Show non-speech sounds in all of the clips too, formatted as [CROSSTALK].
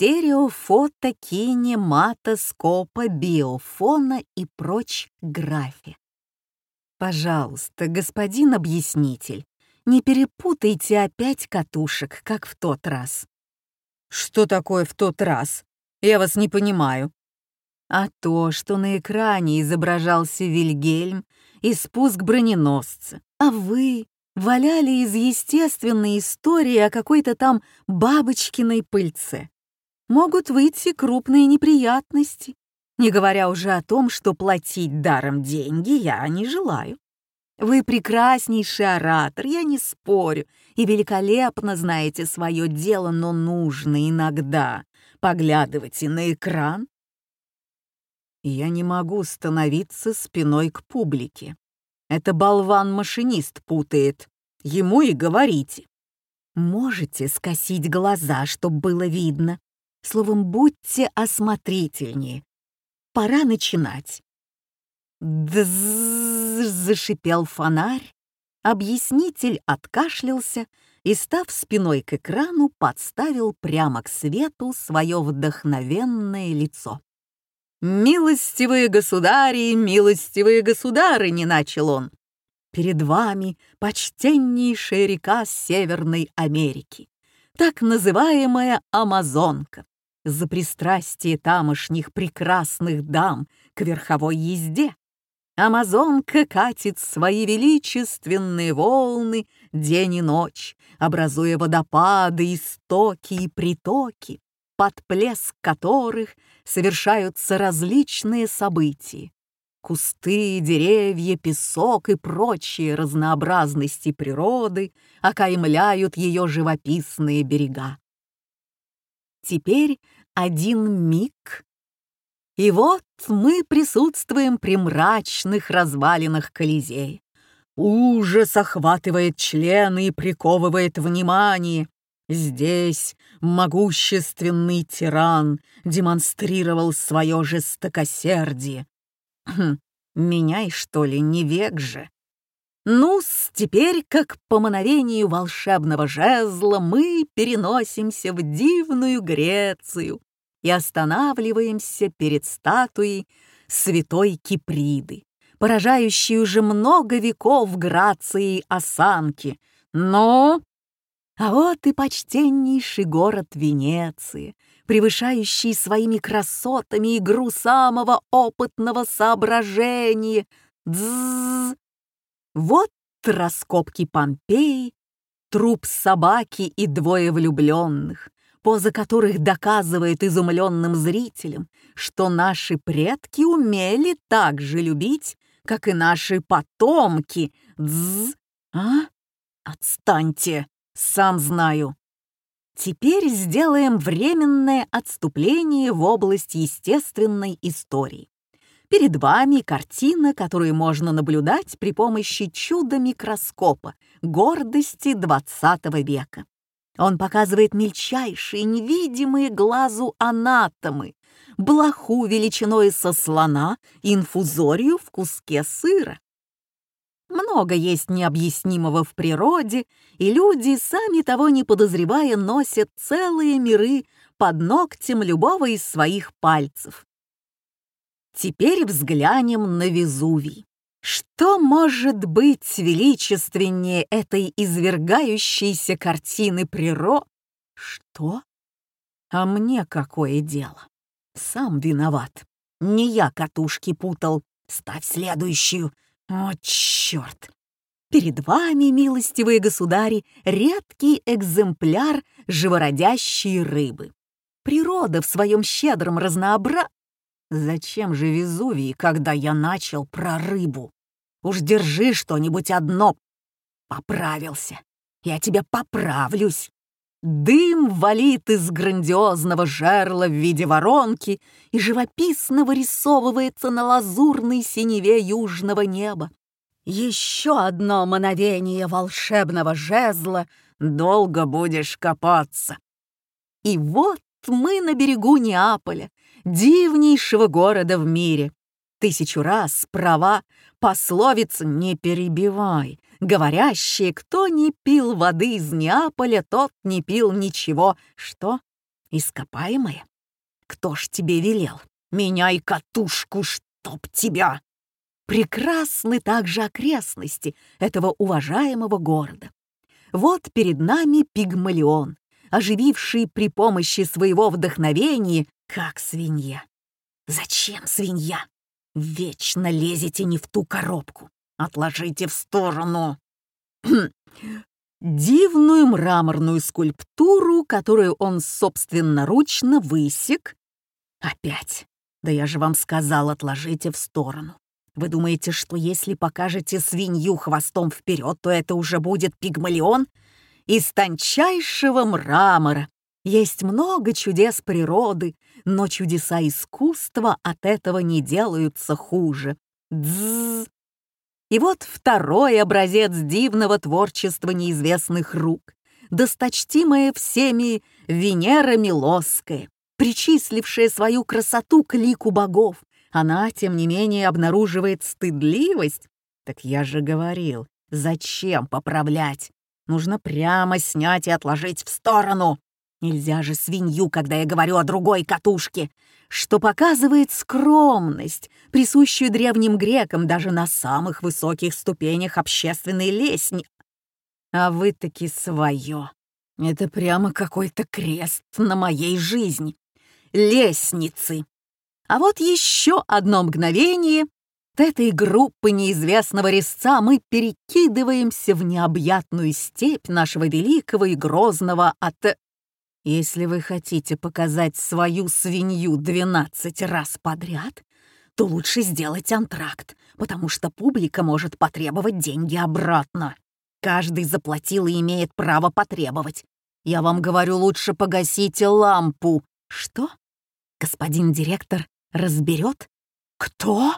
стереофото, кинематоскопа, биофона и прочь графе. Пожалуйста, господин объяснитель, не перепутайте опять катушек, как в тот раз. Что такое в тот раз? Я вас не понимаю. А то, что на экране изображался Вильгельм и спуск броненосца, а вы валяли из естественной истории о какой-то там бабочкиной пыльце. Могут выйти крупные неприятности, не говоря уже о том, что платить даром деньги я не желаю. Вы прекраснейший оратор, я не спорю, и великолепно знаете свое дело, но нужно иногда поглядывать и на экран. Я не могу становиться спиной к публике. Это болван-машинист путает. Ему и говорите. Можете скосить глаза, чтобы было видно. Словом, будьте осмотрительнее. Пора начинать. Дзззз зашипел фонарь. Объяснитель откашлялся и, став спиной к экрану, подставил прямо к свету свое вдохновенное лицо. «Милостивые государи, милостивые государы!» — не начал он. «Перед вами почтеннейшая река Северной Америки, так называемая Амазонка, за пристрастие тамошних прекрасных дам к верховой езде. Амазонка катит свои величественные волны день и ночь, образуя водопады, истоки и притоки, под плеск которых совершаются различные события. Кусты, деревья, песок и прочие разнообразности природы окаймляют ее живописные берега. Теперь один миг и вот мы присутствуем при мрачных развалинах Колизея. Ужас охватывает члены и приковывает внимание. Здесь могущественный тиран демонстрировал свое жестокосердие. Хм, меняй, что ли, не век же. Ну теперь, как по мановению волшебного жезла, мы переносимся в дивную Грецию, и останавливаемся перед статуей святой Киприды, поражающей уже много веков грацией осанки. Но... А вот и почтеннейший город Венеции, превышающий своими красотами игру самого опытного соображения. Дззз. Вот раскопки Помпеи, труп собаки и двое влюбленных, поза которых доказывает изумленным зрителям, что наши предки умели так же любить, как и наши потомки. Дз, а? Отстаньте, сам знаю. Теперь сделаем временное отступление в область естественной истории. Перед вами картина, которую можно наблюдать при помощи чуда-микроскопа, гордости XX века. Он показывает мельчайшие, невидимые глазу анатомы, блоху величиной со слона инфузорию в куске сыра. Много есть необъяснимого в природе, и люди, сами того не подозревая, носят целые миры под ногтем любого из своих пальцев. Теперь взглянем на Везувий. Что может быть величественнее этой извергающейся картины приро? Что? А мне какое дело? Сам виноват. Не я катушки путал. Ставь следующую. О, черт! Перед вами, милостивые государи, редкий экземпляр живородящей рыбы. Природа в своем щедром разнообра... Зачем же Везувий, когда я начал про рыбу? Уж держи что-нибудь одно. Поправился. Я тебя поправлюсь. Дым валит из грандиозного жерла в виде воронки и живописно вырисовывается на лазурной синеве южного неба. Еще одно мановение волшебного жезла, долго будешь копаться. И вот мы на берегу Неаполя, дивнейшего города в мире. Тысячу раз права, пословица «не перебивай», говорящие, кто не пил воды из Неаполя, тот не пил ничего. Что? Ископаемое? Кто ж тебе велел? Меняй катушку, чтоб тебя! Прекрасны также окрестности этого уважаемого города. Вот перед нами пигмалион, ожививший при помощи своего вдохновения, как свинья. Зачем свинья? Вечно лезете не в ту коробку. Отложите в сторону. [CLEARS THROAT] Дивную мраморную скульптуру, которую он собственноручно высек. Опять. Да я же вам сказал, отложите в сторону. Вы думаете, что если покажете свинью хвостом вперед, то это уже будет пигмалион? Из тончайшего мрамора. Есть много чудес природы, но чудеса искусства от этого не делаются хуже. Дзз. И вот второй образец дивного творчества неизвестных рук, досточтимая всеми Венера Милосская, причислившая свою красоту к лику богов. Она, тем не менее, обнаруживает стыдливость. Так я же говорил, зачем поправлять? Нужно прямо снять и отложить в сторону. Нельзя же свинью, когда я говорю о другой катушке, что показывает скромность, присущую древним грекам даже на самых высоких ступенях общественной лестни. А вы таки свое. Это прямо какой-то крест на моей жизни. Лестницы. А вот еще одно мгновение. Этой группы неизвестного резца мы перекидываемся в необъятную степь нашего великого и грозного от если вы хотите показать свою свинью 12 раз подряд, то лучше сделать антракт, потому что публика может потребовать деньги обратно. Каждый заплатил и имеет право потребовать. Я вам говорю, лучше погасите лампу. Что? Господин директор разберет? Кто?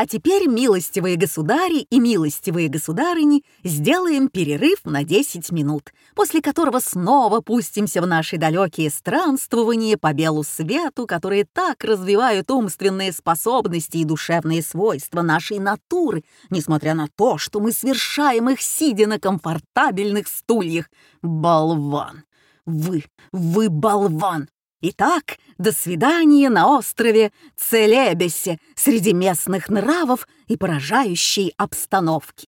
А теперь, милостивые государи и милостивые государыни, сделаем перерыв на 10 минут, после которого снова пустимся в наши далекие странствования по белу свету, которые так развивают умственные способности и душевные свойства нашей натуры, несмотря на то, что мы совершаем их, сидя на комфортабельных стульях. Болван! Вы, вы болван! Итак, до свидания на острове Целебесе среди местных нравов и поражающей обстановки.